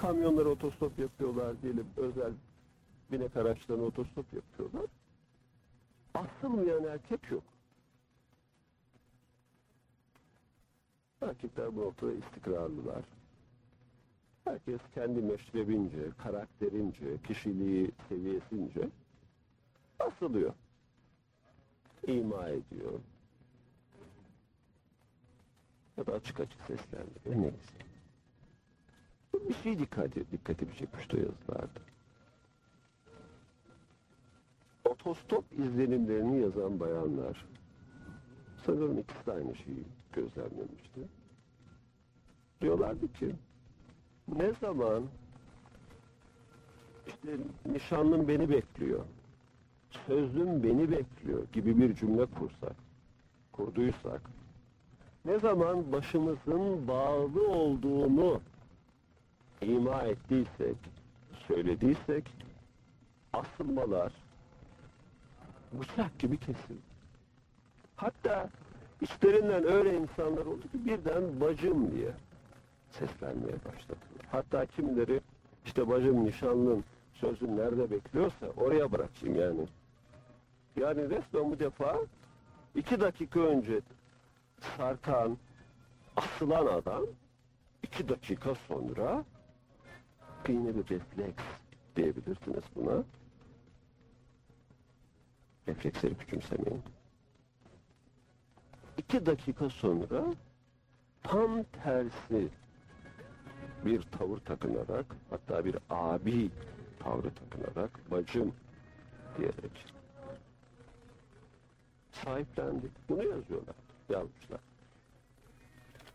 kamyonlara otostop yapıyorlar diyelim özel binek araçlarına otostop yapıyorlar. Asılmayan erkek yok. Erkekler bu noktada istikrarlılar. Herkes kendi meşrebince, karakterince, kişiliği seviyesince asılıyor. İma ediyor. Ya da açık açık seslendiriyor. Neyse. Bu bir şey dikkati, dikkatimi çekmişti o yazılarda. Otostop izlenimlerini yazan bayanlar sanırım ikisi de aynı şeyi gözlemlemişti. Diyorlardı ki ne zaman işte nişanlım beni bekliyor, sözlüm beni bekliyor gibi bir cümle kursak, kurduysak, ne zaman başımızın bağlı olduğunu ima ettiysek, söylediysek, asılmalar bıçak gibi kesildi. Hatta içlerinden öyle insanlar oldu ki birden bacım diye seslenmeye başladılar. Hatta kimileri işte bacım nişanlın sözün nerede bekliyorsa oraya bırakayım yani. Yani resmen bu defa iki dakika önce sarkan, asılan adam iki dakika sonra yine bir refleks diyebilirsiniz buna. Refleksleri küçümsemeyin. İki dakika sonra tam tersi bir tavır takınarak hatta bir abi tavrı takınarak bacım diyerek sahiplendik. Bunu yazıyorlar, yazmışlar.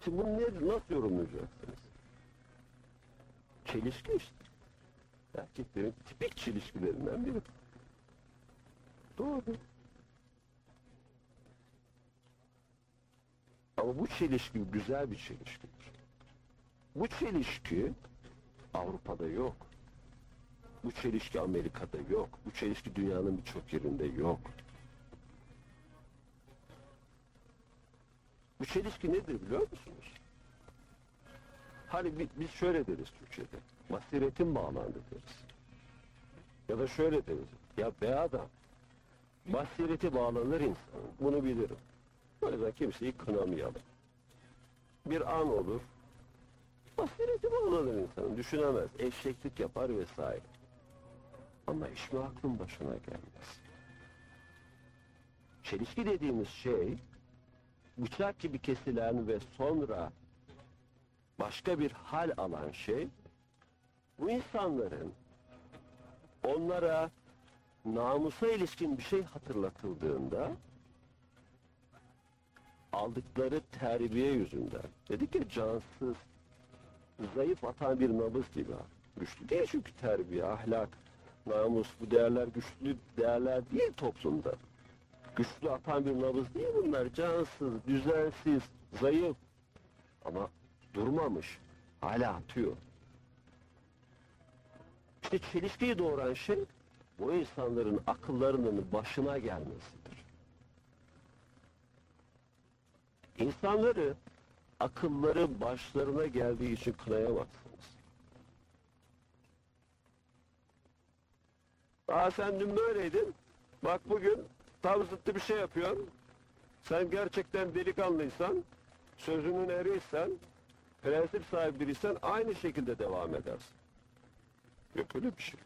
Şimdi bunu nasıl yorumlayacaksınız? Çelişki işte. Erkeklerin tipik çelişkilerinden biri. Doğru. Ama bu çelişki güzel bir çelişkidir. Bu çelişki Avrupa'da yok. Bu çelişki Amerika'da yok. Bu çelişki dünyanın birçok yerinde yok. Bu çelişki nedir biliyor musunuz? Hani biz şöyle deriz Türkçe'de. Basiretin bağlandı deriz. Ya da şöyle deriz. Ya be adam basireti bağlanır insan. Bunu bilirim. O yüzden kimseyi kınamayalım. Bir an olur. Basireti bağlanır insanın. Düşünemez. Eşeklik yapar vesaire. Ama iş mi aklın başına gelmez. Çelişki dediğimiz şey bıçak gibi kesilen ve sonra başka bir hal alan şey bu insanların onlara namusa ilişkin bir şey hatırlatıldığında aldıkları terbiye yüzünden dedik ya cansız zayıf atan bir nabız gibi güçlü değil çünkü terbiye, ahlak, namus bu değerler güçlü değerler değil toplumda. Güçlü atan bir nabız değil bunlar. Cansız, düzensiz, zayıf. Ama durmamış. Hala atıyor. İşte çelişkiyi doğuran şey bu insanların akıllarının başına gelmesidir. İnsanları akılları başlarına geldiği için kınayamazsınız. Aa sen dün böyleydin. Bak bugün tam zıttı bir şey yapıyorsun. Sen gerçekten delikanlıysan, sözünün eriysen, prensip sahibi biriysen aynı şekilde devam edersin. Yok öyle bir şey.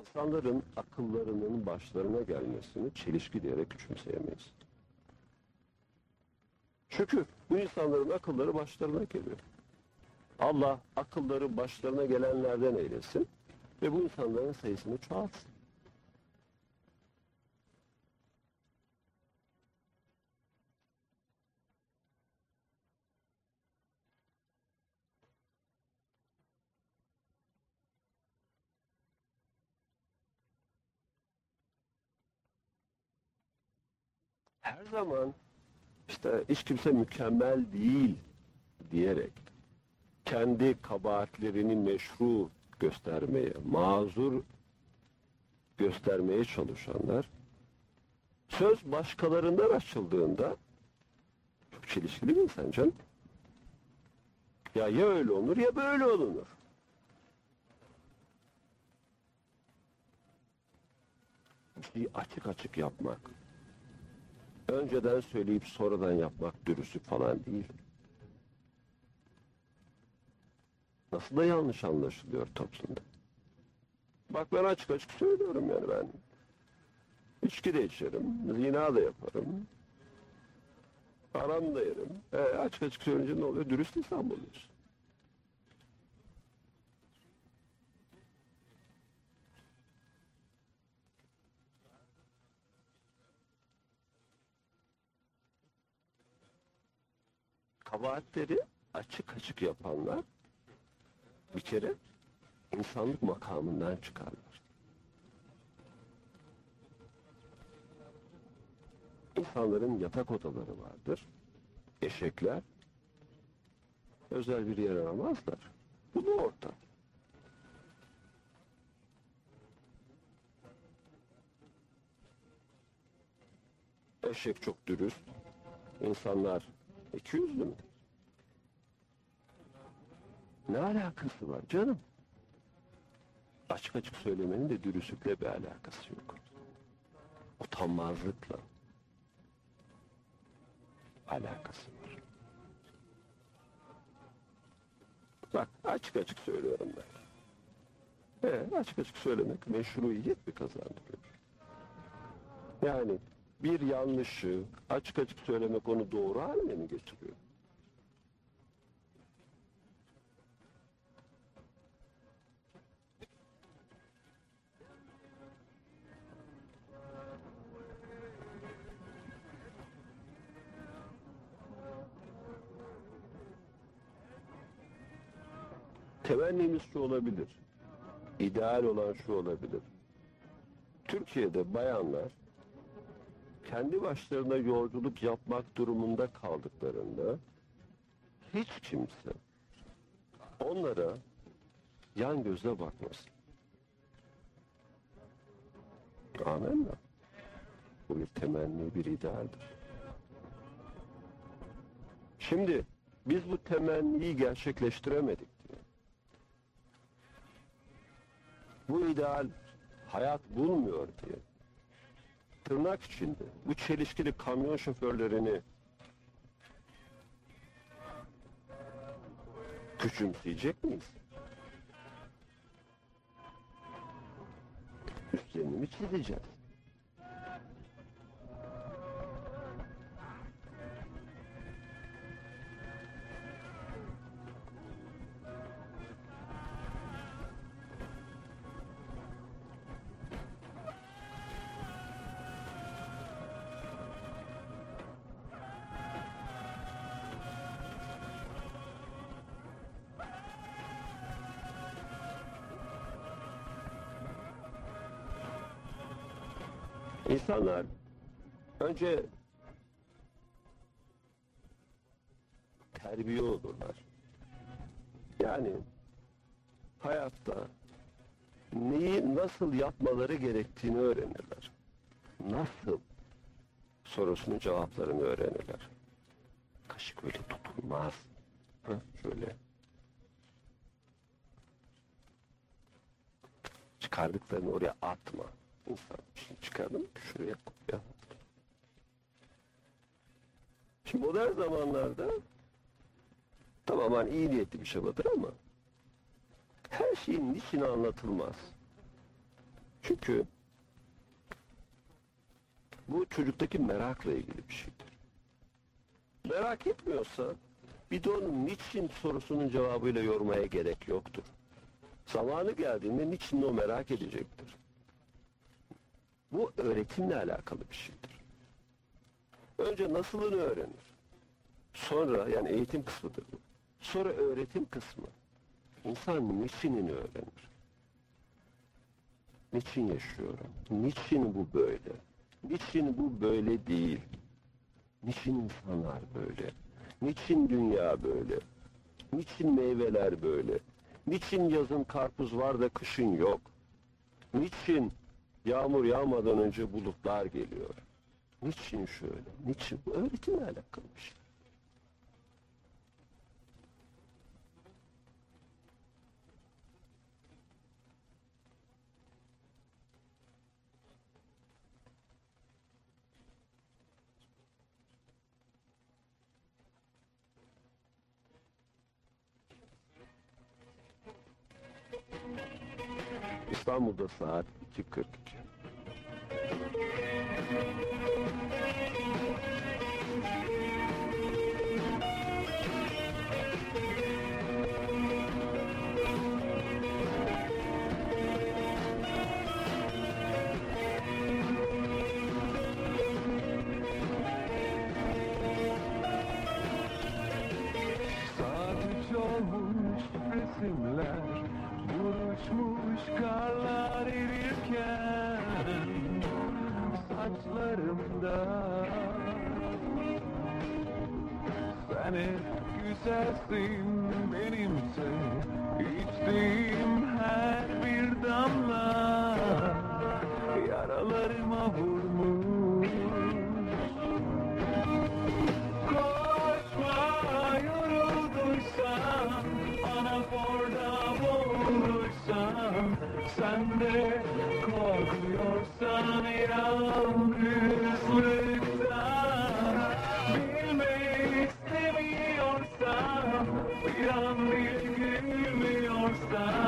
İnsanların akıllarının başlarına gelmesini çelişki diyerek küçümseyemeyiz. Çünkü bu insanların akılları başlarına geliyor. Allah akılları başlarına gelenlerden eylesin ve bu insanların sayısını çoğaltsın. Her zaman işte hiç kimse mükemmel değil diyerek kendi kabahatlerini meşru göstermeye, mazur göstermeye çalışanlar Söz başkalarından açıldığında çok çelişkili bir insan canım. Ya ya öyle olur ya böyle olunur. Bir açık açık yapmak. Önceden söyleyip sonradan yapmak dürüstlük falan değil. Nasıl da yanlış anlaşılıyor toplumda. Bak ben açık açık söylüyorum yani ben. İçki de içerim, zina da yaparım. Haram da yerim. E, açık açık söyleyince ne oluyor? Dürüst insan mı Kabahatleri açık açık yapanlar bir kere insanlık makamından çıkarlar. İnsanların yatak odaları vardır. Eşekler özel bir yer aramazlar. Bunu orta. Eşek çok dürüst. İnsanlar iki yüzlü mü? Ne alakası var canım? Açık açık söylemenin de dürüstlükle bir alakası yok. Utanmazlıkla alakası var. Bak açık açık söylüyorum ben. Evet, açık açık söylemek meşruiyet mi kazandırıyor? Yani bir yanlışı açık açık söylemek onu doğru haline mi getiriyor? Temennimiz şu olabilir. İdeal olan şu olabilir. Türkiye'de bayanlar kendi başlarına yolculuk yapmak durumunda kaldıklarında hiç kimse onlara yan gözle bakmasın. Amenna. Bu bir temenni, bir idealdir. Şimdi biz bu temenniyi gerçekleştiremedik diye. Bu ideal hayat bulmuyor diye. Tırnak içinde bu çelişkili kamyon şoförlerini küçümseyecek miyiz? Üstlerini mi çizeceğiz? İnsanlar önce terbiye olurlar. Yani hayatta neyi nasıl yapmaları gerektiğini öğrenirler. Nasıl sorusunun cevaplarını öğrenirler. Kaşık öyle tutulmaz. Ha, şöyle. Çıkardıklarını oraya atma. Çıkardım şuraya koy. Şimdi modern zamanlarda tamam hani iyi niyetli bir çabadır ama her şeyin niçin anlatılmaz. Çünkü bu çocuktaki merakla ilgili bir şeydir. Merak etmiyorsa bir de niçin sorusunun cevabıyla yormaya gerek yoktur. Zamanı geldiğinde niçin o merak edecektir. Bu öğretimle alakalı bir şeydir. Önce nasılını öğrenir. Sonra yani eğitim kısmıdır bu. Sonra öğretim kısmı. İnsan niçinini öğrenir. Niçin yaşıyorum? Niçin bu böyle? Niçin bu böyle değil? Niçin insanlar böyle? Niçin dünya böyle? Niçin meyveler böyle? Niçin yazın karpuz var da kışın yok? Niçin Yağmur yağmadan önce bulutlar geliyor. Niçin şöyle? Niçin? Bu Öğretimle alakalı bir şey. İstanbul'da saat 2.42. thank you nothing Come, give me your sign.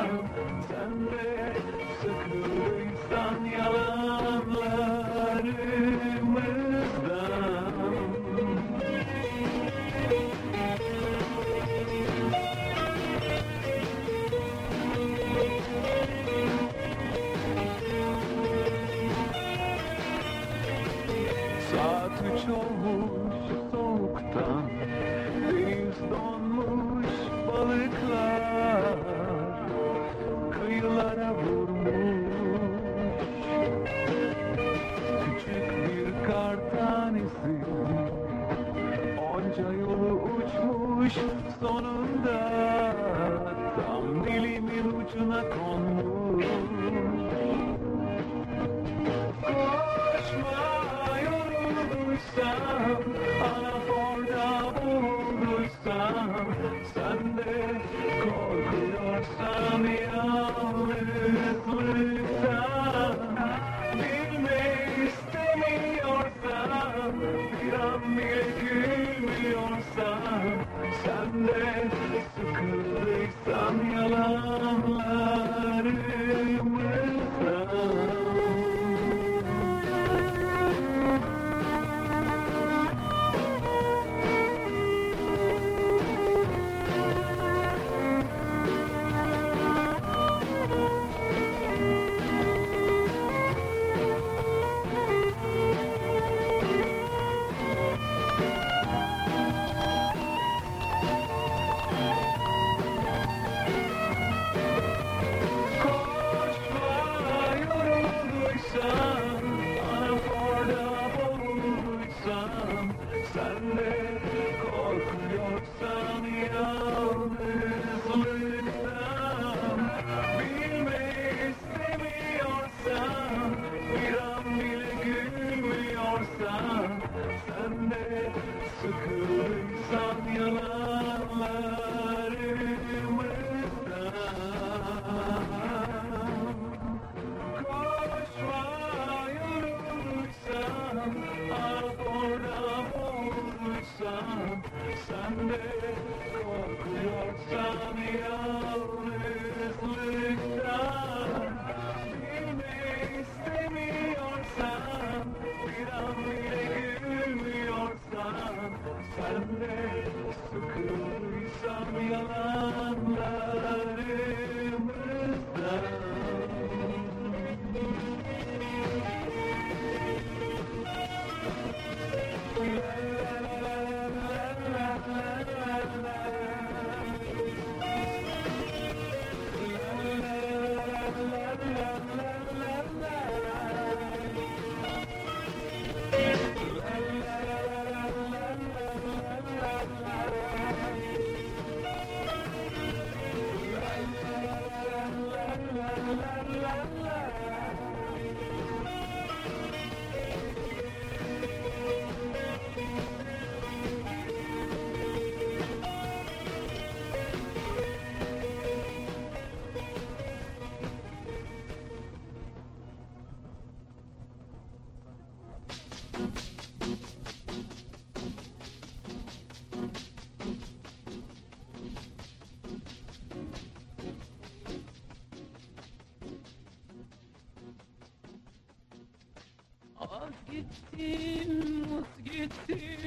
gittin, mut gittin.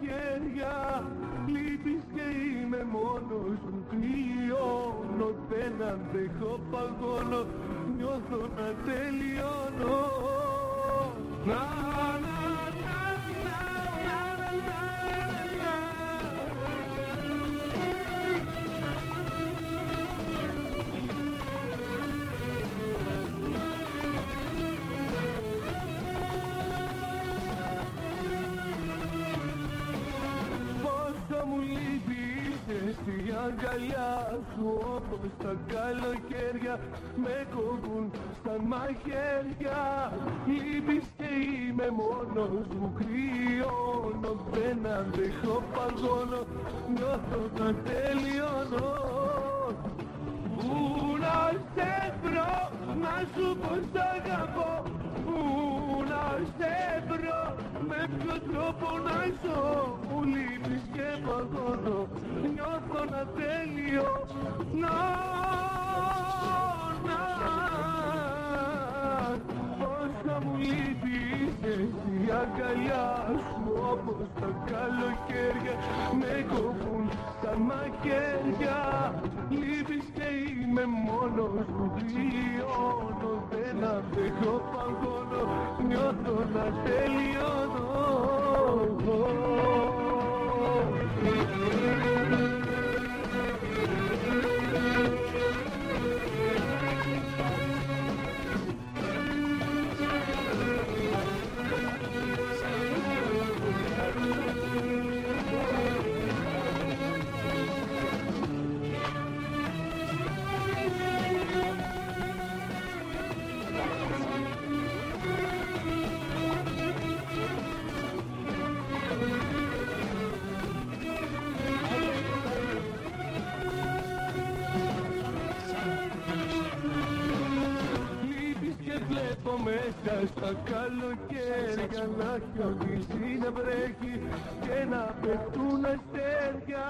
χέρια λείπεις και είμαι μόνος μου Κλειώνω δεν αντέχω αγκαλιά σου όπως τα καλοκαίρια με κόβουν σαν μαχαίρια. Λείπεις και είμαι μόνος μου κρυώνω δεν αντέχω παγώνω νιώθω να τελειώνω. Πού να σε βρω να σου πω σ' αγαπώ. Πού να σε βρω με ποιο τρόπο να ζω Μου λείπεις και παγώνω νιώθω να τελειώνω να Πόσα μου λείπεις εσύ η αγκαλιά σου όπως τα καλοκαίρια με κόβουν τα μαχαίρια Λείπεις και είμαι μόνος μου βιώνω δεν αντέχω παγώνω νιώθω να τελειώνω καλοκαίρια να χιονίσει να βρέχει και να πέφτουν αστέρια.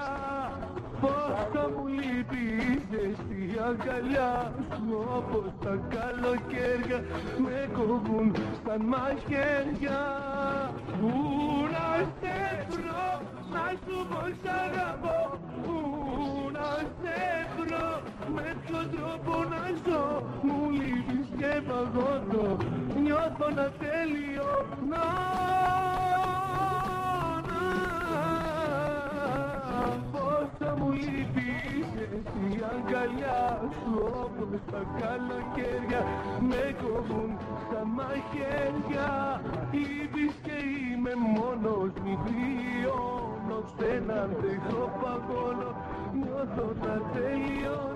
Πόσα μου λείπεις εσύ η αγκαλιά σου όπως τα καλοκαίρια με κόβουν σαν μαχαίρια. Πού να σε βρω να σου πω νιώθω να τελειώνω Πόσα μου λείπεις εσύ η αγκαλιά σου όπως τα καλοκαίρια με κόβουν στα μαχαίρια. Λείπεις και είμαι μόνος μη βιώνω δεν αντέχω παγώνω νιώθω να τελειώνω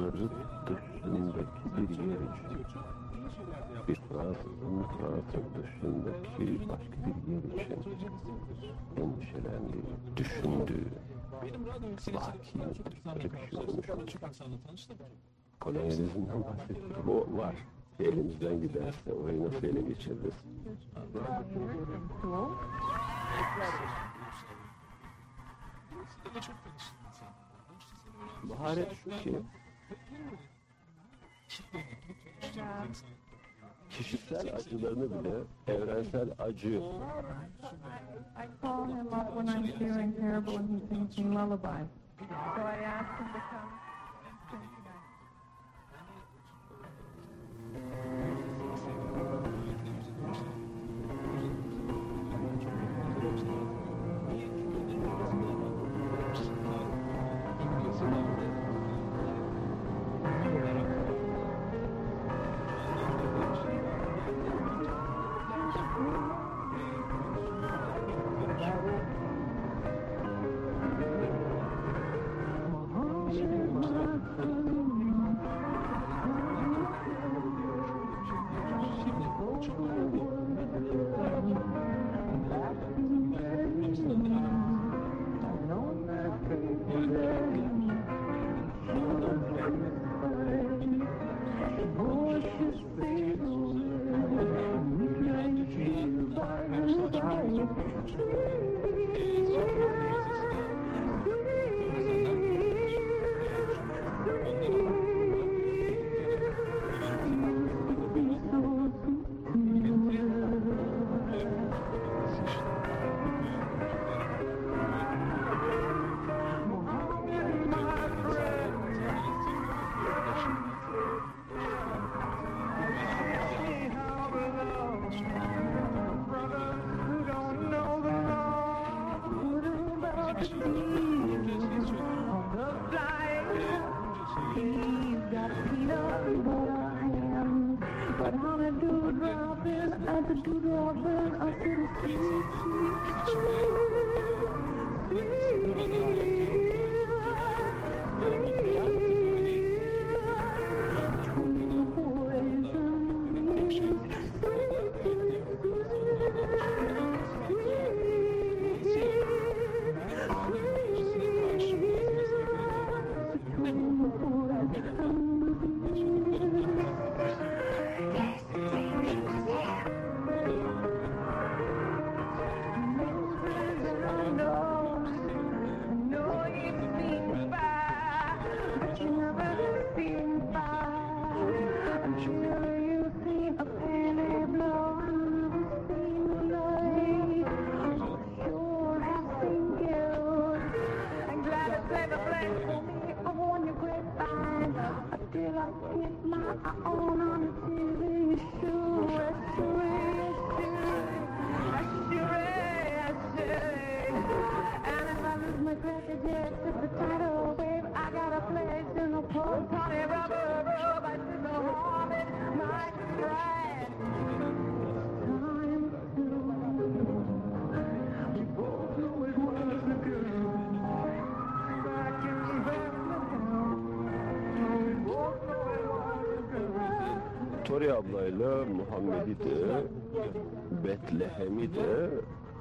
sınırları dışındaki bir yer için. Bir Fransızın Fransa dışındaki başka bir yer için endişelendiği, düşündüğü, Öyle bir şey olmuş. Tanıştım. kolonyalizmden bahsettik. O var. Elimizden giderse orayı nasıl ele geçiririz? Baharet şu ki kişisel acılarını bile evrensel acı I call.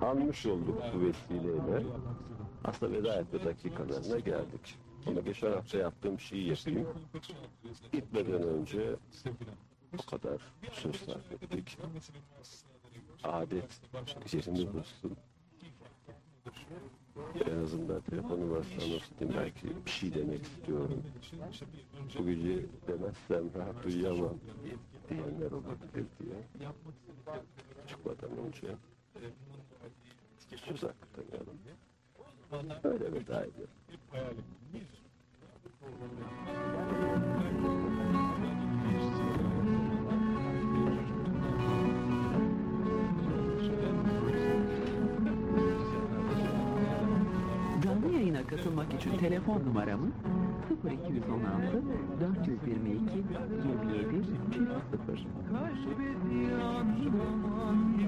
Anmış olduk bu vesileyle. Aslında veda etme dakikalarına geldik. Ama geçen hafta yaptığım şeyi yapayım. Gitmeden önce o kadar söz sarf ettik. Adet yerini bulsun. En azından telefon numarasını anlatayım. Belki bir şey demek istiyorum. Bu gece demezsem rahat uyuyamam diyenler olabilir diye. Çıkmadan önce hakkı tanıyalım. Öyle veda ediyorum. Canlı yayına katılmak için telefon numaramız 0216 422 27 00. Kaşbediyan zaman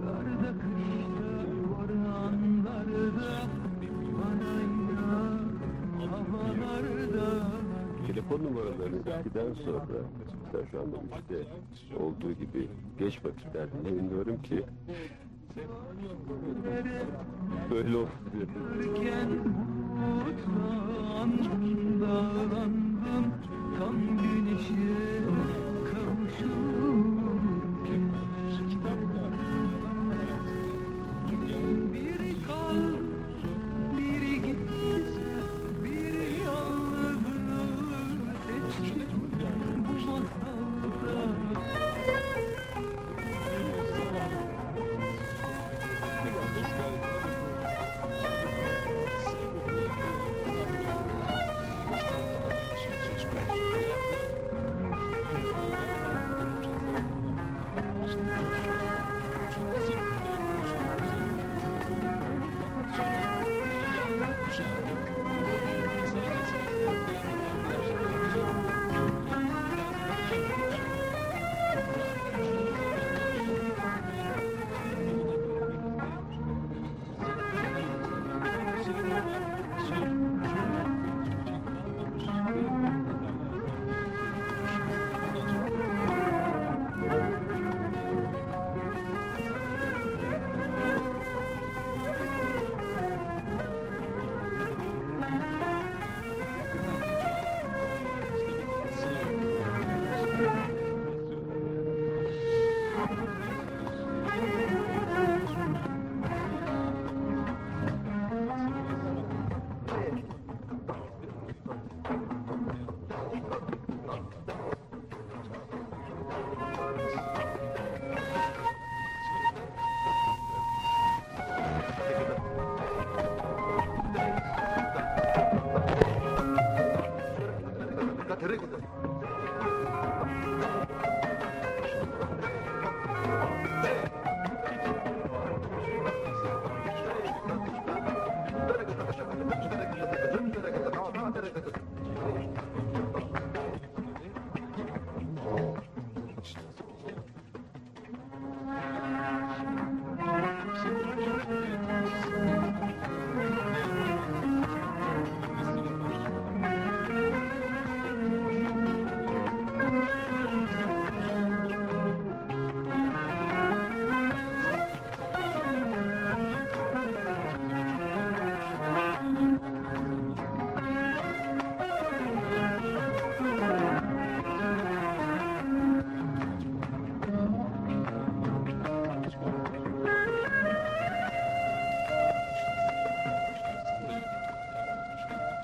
Karda kışta Orhanlarda Bana Havalarda. Telefon numaralarını eskiden sonra mesela şu anda işte olduğu gibi geç vakitlerde dinliyorum ki. Böyle olsun Tam güneşe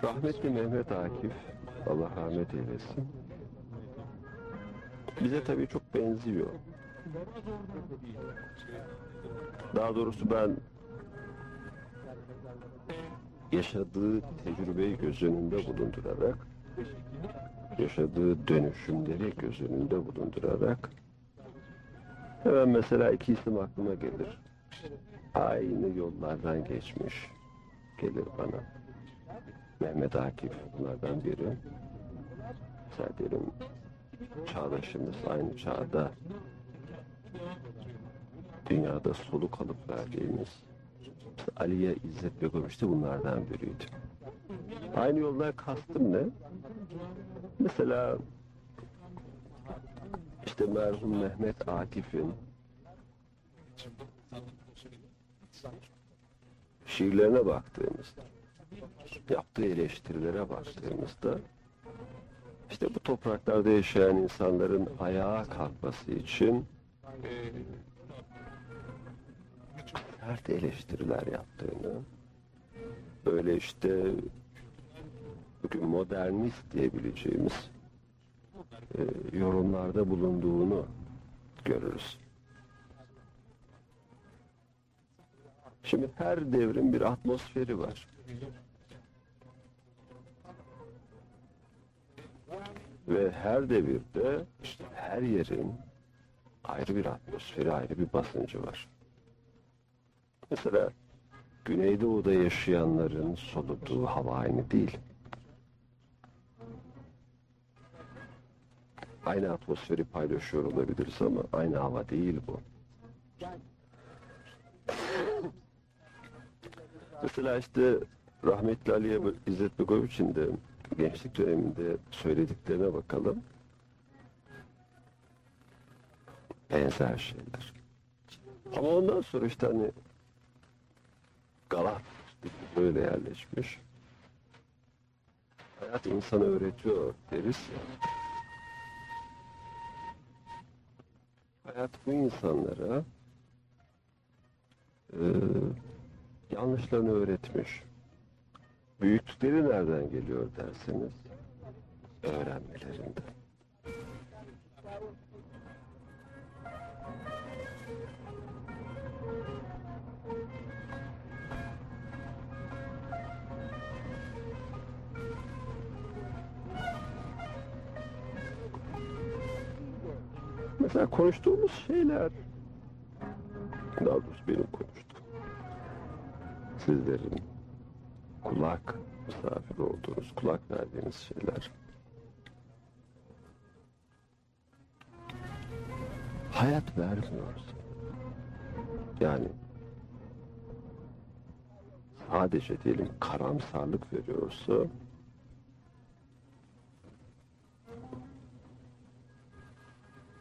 Rahmetli Mehmet Akif, Allah rahmet eylesin. Bize tabii çok benziyor. Daha doğrusu ben yaşadığı tecrübeyi göz önünde bulundurarak, yaşadığı dönüşümleri göz önünde bulundurarak, hemen mesela iki isim aklıma gelir. Aynı yollardan geçmiş gelir bana. Mehmet Akif bunlardan biri. Mesela diyelim çağdaşımız aynı çağda dünyada soluk alıp verdiğimiz Aliye İzzet Begoviç de bunlardan biriydi. Aynı yollar kastım ne? Mesela işte merhum Mehmet Akif'in şiirlerine baktığımızda yaptığı eleştirilere baktığımızda işte bu topraklarda yaşayan insanların ayağa kalkması için sert eleştiriler yaptığını böyle işte bugün modernist diyebileceğimiz e, yorumlarda bulunduğunu görürüz. Şimdi her devrin bir atmosferi var. Ve her devirde işte her yerin ayrı bir atmosferi, ayrı bir basıncı var. Mesela Güneydoğu'da yaşayanların soluduğu hava aynı değil. Aynı atmosferi paylaşıyor olabiliriz ama aynı hava değil bu. Mesela işte rahmetli Aliye İzzet Begoviç'in de gençlik döneminde söylediklerine bakalım. Benzer şeyler. Ama ondan sonra işte hani Galat böyle yerleşmiş. Hayat insanı öğretiyor deriz ya. Hayat bu insanlara e, yanlışlarını öğretmiş. Büyüklükleri nereden geliyor derseniz öğrenmelerinden. Mesela konuştuğumuz şeyler daha doğrusu benim konuştuğum sizlerin kulak misafir olduğunuz, kulak verdiğiniz şeyler. Hayat vermiyoruz. Yani sadece diyelim karamsarlık veriyorsa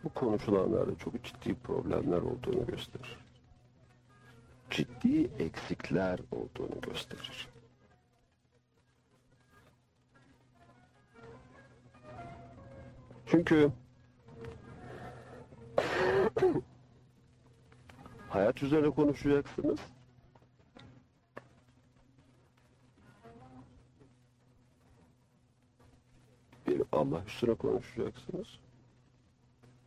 bu konuşulanlarda çok ciddi problemler olduğunu gösterir. Ciddi eksikler olduğunu gösterir. Çünkü hayat üzerine konuşacaksınız. Bir Allah üstüne konuşacaksınız.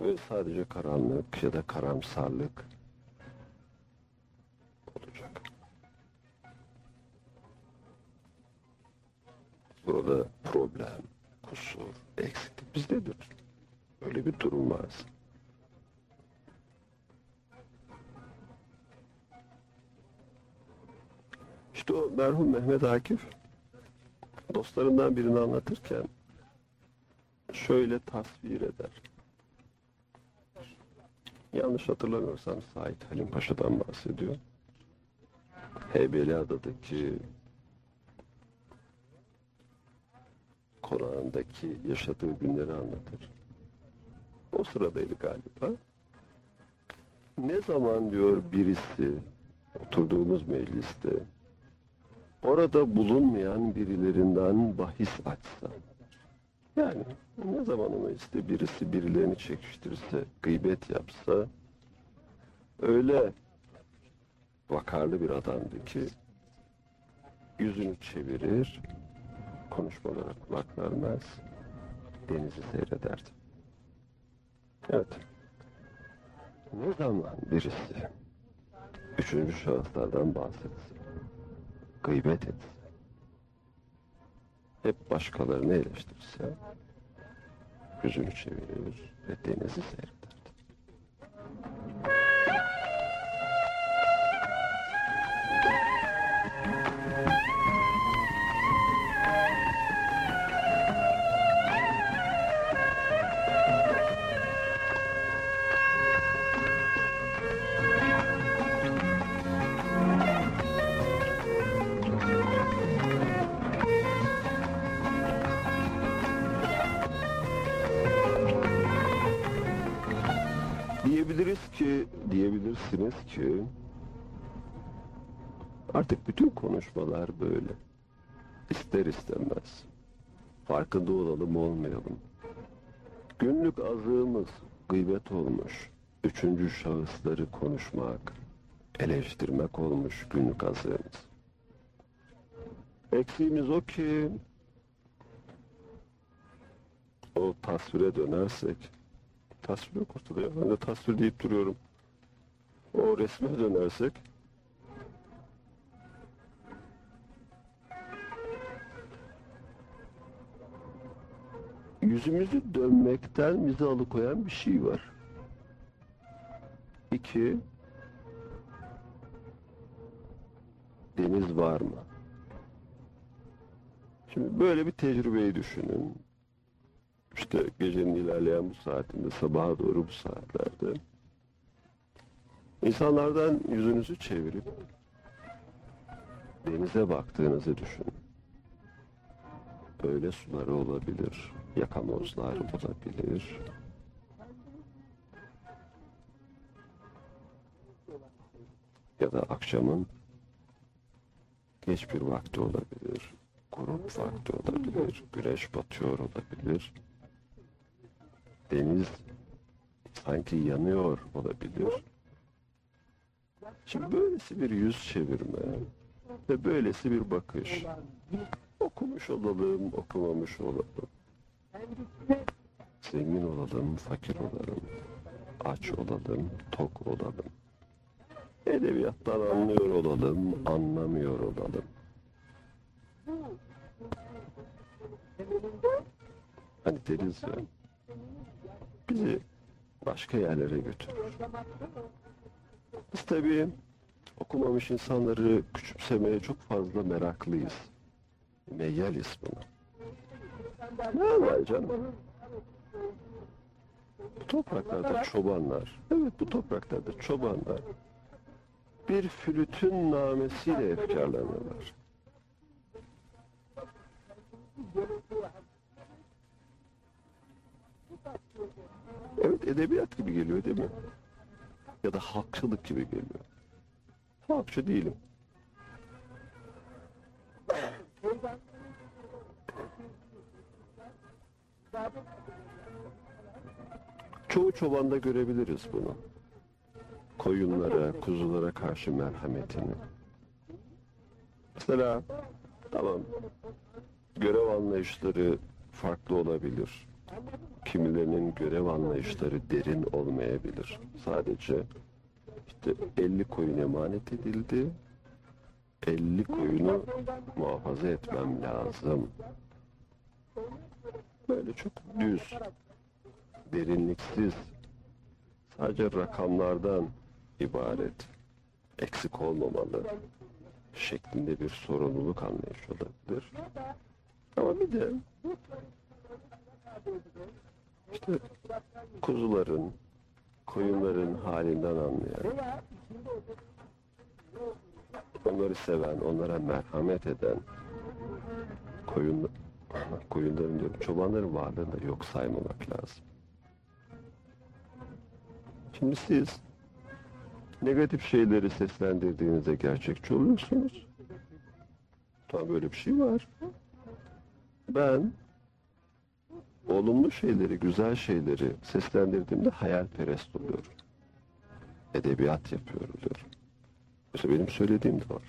Ve sadece karanlık ya da karamsarlık Burada problem, kusur, eksiklik bizdedir. Öyle bir durum var. İşte o merhum Mehmet Akif dostlarından birini anlatırken şöyle tasvir eder. Yanlış hatırlamıyorsam Sait Halim Paşa'dan bahsediyor. Heybeliada'daki konağındaki yaşadığı günleri anlatır. O sıradaydı galiba. Ne zaman diyor birisi oturduğumuz mecliste orada bulunmayan birilerinden bahis açsa yani ne zaman o mecliste birisi birilerini çekiştirirse, gıybet yapsa öyle vakarlı bir adamdı ki yüzünü çevirir konuşmalara kulak vermez, denizi seyrederdim. Evet. Ne zaman birisi üçüncü şahıslardan bahsetse, gıybet etse, hep başkalarını eleştirse, yüzünü çevirir ve denizi seyrederdi. Ki artık bütün konuşmalar böyle. İster istemez. Farkında olalım olmayalım. Günlük azığımız gıybet olmuş. Üçüncü şahısları konuşmak, eleştirmek olmuş günlük azığımız. Eksiğimiz o ki o tasvire dönersek tasvir yok ortada ya. Ben de tasvir deyip duruyorum. O resme dönersek yüzümüzü dönmekten bizi alıkoyan bir şey var. İki, deniz var mı? Şimdi böyle bir tecrübeyi düşünün. İşte gecenin ilerleyen bu saatinde, sabaha doğru bu saatlerde insanlardan yüzünüzü çevirip denize baktığınızı düşünün. Böyle suları olabilir, yakamozlar olabilir. Ya da akşamın geç bir vakti olabilir, grup vakti olabilir, güneş batıyor olabilir. Deniz sanki yanıyor olabilir. Şimdi böylesi bir yüz çevirme ve böylesi bir bakış. Okumuş olalım, okumamış olalım. Zengin olalım, fakir olalım. Aç olalım, tok olalım. Edebiyattan anlıyor olalım, anlamıyor olalım. Hani deriz ya, bizi başka yerlere götürür. Biz tabii okumamış insanları küçümsemeye çok fazla meraklıyız. Meyyaliz buna. Ne var canım? Bu topraklarda çobanlar, evet bu topraklarda çobanlar bir flütün namesiyle efkarlanırlar. Evet edebiyat gibi geliyor değil mi? Ya da halkçılık gibi geliyor. Halkçı değilim. Çoğu çobanda görebiliriz bunu. Koyunlara, kuzulara karşı merhametini. Mesela tamam görev anlayışları farklı olabilir. Kimilerinin görev anlayışları derin olmayabilir. Sadece işte 50 koyun emanet edildi. 50 koyunu muhafaza etmem lazım. Böyle çok düz, derinliksiz, sadece rakamlardan ibaret, eksik olmamalı şeklinde bir sorumluluk anlayışı olabilir. Ama bir de işte kuzuların, koyunların halinden anlayan, onları seven, onlara merhamet eden, koyun, koyunların diyorum, çobanların varlığını da yok saymamak lazım. Şimdi siz negatif şeyleri seslendirdiğinizde gerçekçi oluyorsunuz. Tamam böyle bir şey var. Ben olumlu şeyleri, güzel şeyleri seslendirdiğimde hayalperest oluyorum. Edebiyat yapıyorum diyorum. Mesela benim söylediğim de var.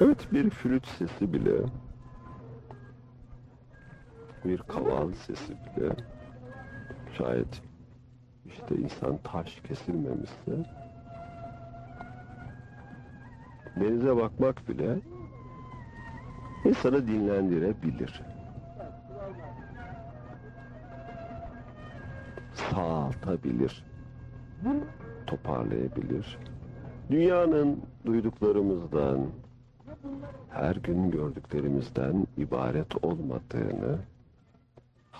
Evet bir flüt sesi bile bir kaval sesi bile, şayet işte insan taş kesilmemişse, denize bakmak bile insanı dinlendirebilir. Sağaltabilir, toparlayabilir. Dünyanın duyduklarımızdan, her gün gördüklerimizden ibaret olmadığını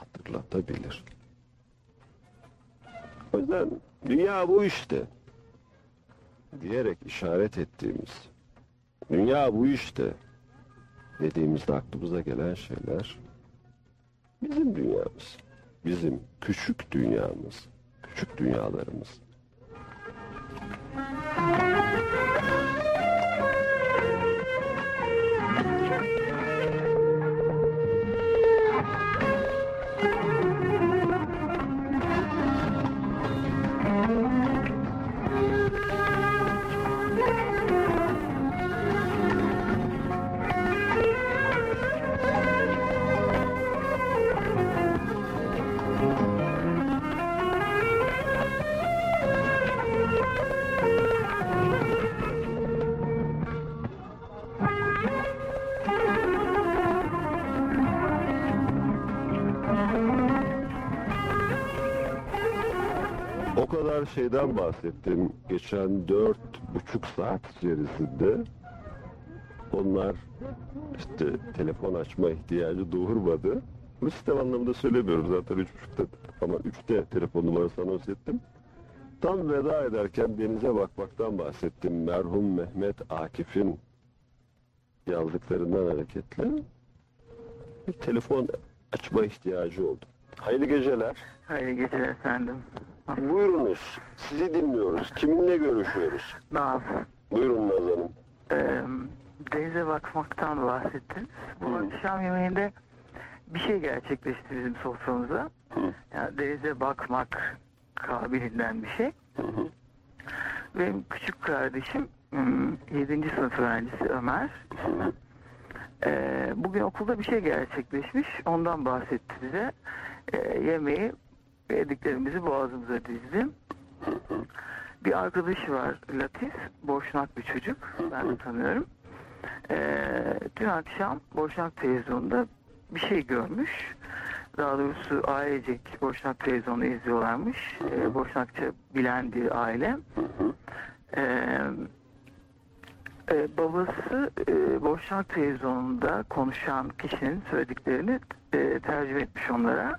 hatırlatabilir. O yüzden dünya bu işte diyerek işaret ettiğimiz, dünya bu işte dediğimizde aklımıza gelen şeyler bizim dünyamız, bizim küçük dünyamız, küçük dünyalarımız. Şeyden bahsettim geçen dört buçuk saat içerisinde. Onlar işte telefon açma ihtiyacı doğurmadı. Bu sistem anlamında söylemiyorum zaten üç buçukta ama üçte telefon numarası anons ettim. Tam veda ederken denize bakmaktan bahsettim. Merhum Mehmet Akif'in yazdıklarından hareketle bir telefon açma ihtiyacı oldu. Hayırlı geceler. Hayırlı geceler efendim. Buyurunuz. Sizi dinliyoruz. Kiminle görüşüyoruz? Naz, Buyurun Naz Hanım. e, denize bakmaktan bahsettiniz. Bu akşam yemeğinde bir şey gerçekleşti bizim soframıza. Yani denize bakmak kabiliğinden bir şey. Benim küçük kardeşim 7. sınıf öğrencisi Ömer. E, bugün okulda bir şey gerçekleşmiş. Ondan bahsetti bize. E, yemeği yediklerimizi boğazımıza dizdim. Bir arkadaşı var Latif, boşnak bir çocuk. Ben de tanıyorum. Ee, dün akşam Boşnak televizyonda bir şey görmüş. Daha doğrusu ailecek Boşnak televizyonu izliyorlarmış. Ee, Boşnakça bilen bir aile. Ee, e, babası e, Boşnak televizyonunda konuşan kişinin söylediklerini e, tercüme etmiş onlara.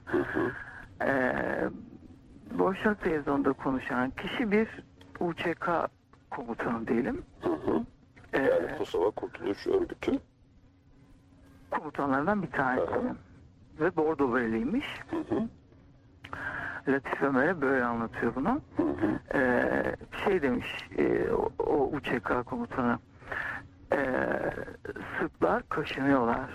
Ee, Boşnak televizyonda konuşan kişi bir UÇK komutanı diyelim. Ee, Yani Kosova Kurtuluş Örgütü. komutanlardan bir tanesi. Ve Bordo Bereliymiş. Latif Ömer'e böyle anlatıyor bunu. Ee, şey demiş e, o, o UÇK komutanı ee, Sırplar kaşınıyorlar.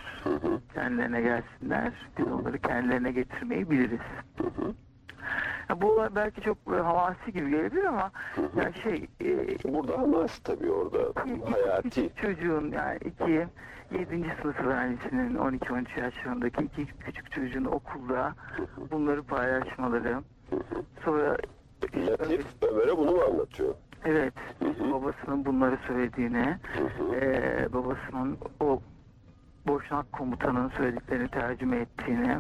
Kendilerine gelsinler. Biz onları kendilerine getirmeyi biliriz. Ya bu olay belki çok böyle havasi gibi gelebilir ama yani şey e, Burada Hamas tabii orada hayati. Küçük çocuğun yani iki yedinci sınıf öğrencisinin 12-13 yaşlarındaki iki küçük çocuğun okulda bunları paylaşmaları sonra Latif Ömer'e bunu mu anlatıyor? Evet babasının bunları söylediğini eee, babasının o boşnak komutanın söylediklerini tercüme ettiğini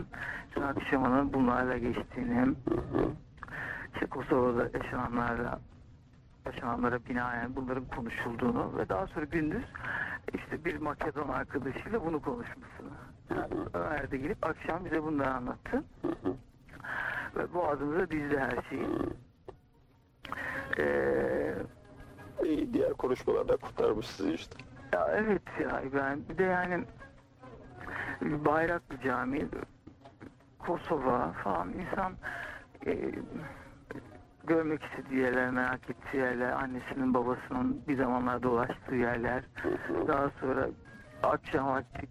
sonra akşamının bunlarla geçtiğini işte Kosova'da yaşananlarla yaşananlara binaen bunların konuşulduğunu ve daha sonra gündüz işte bir Makedon arkadaşıyla bunu konuşmasını. Yani Ömer de gelip akşam bize bunları anlattı. Ve boğazımıza dizdi her şeyi. Ee, diğer konuşmalarda kurtarmış sizi işte. ya evet ya ben bir de yani Bayraklı Camii Kosova falan insan e, görmek istediği yerler, merak ettiği yerler, annesinin babasının bir zamanlar dolaştığı yerler. Daha sonra akşam vakti